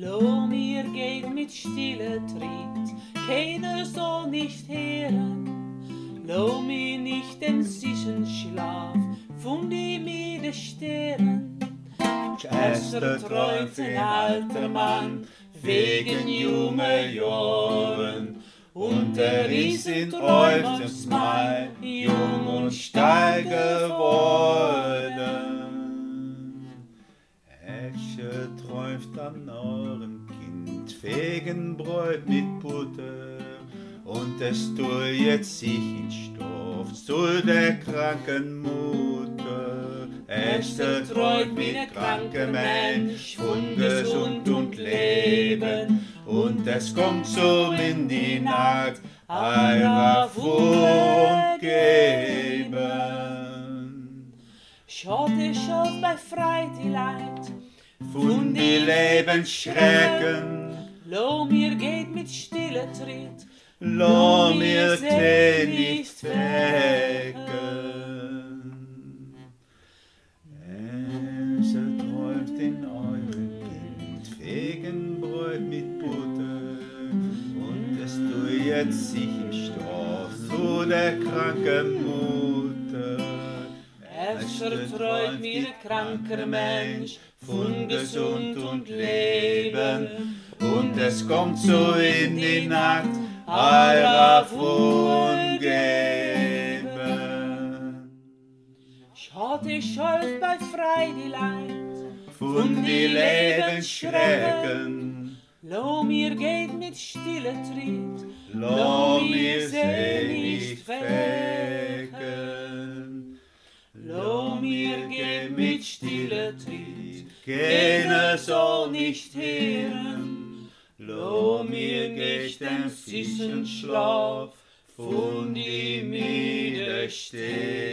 Lo mir geht mit stille Tritt, keiner soll nicht hören. Lo mir nicht den sicheren Schlaf von die müde Sternen. Erster träumt ein alter Mann wegen junge Jahren. Und er ist in Träumens Mai jung und steil geworden. Esche träumt am Ohren Kind, Fegenbräut mit Butter. Und es tut jetzt sich in Stoff zu der kranken Mutter. Esche träumt mit krankem Mensch von gesund und Leben. Und es kommt so in die Nacht einer Fund geben. Schaut ich auf bei Freitagleid, Von die Lebensschrecken, lo mir geht mit stille Tritt, lo mir tee nicht wecken. Es träumt in eurem Kind Fegenbräut mit Butter und es tut jetzt sich im Stoff zu der kranken Mutter. Es vertreut mir kranker Mensch von gesund und Leben. Und es kommt so in die Nacht eurer Fund geben. Schaut ich auf bei Freitagleid, Von die Lebensschrecken, lo mir geht mit stille Tritt, lo mir seh mit stille Tritt, keiner soll nicht hören, lo mir geht den süßen Schlaf von die müde stehen.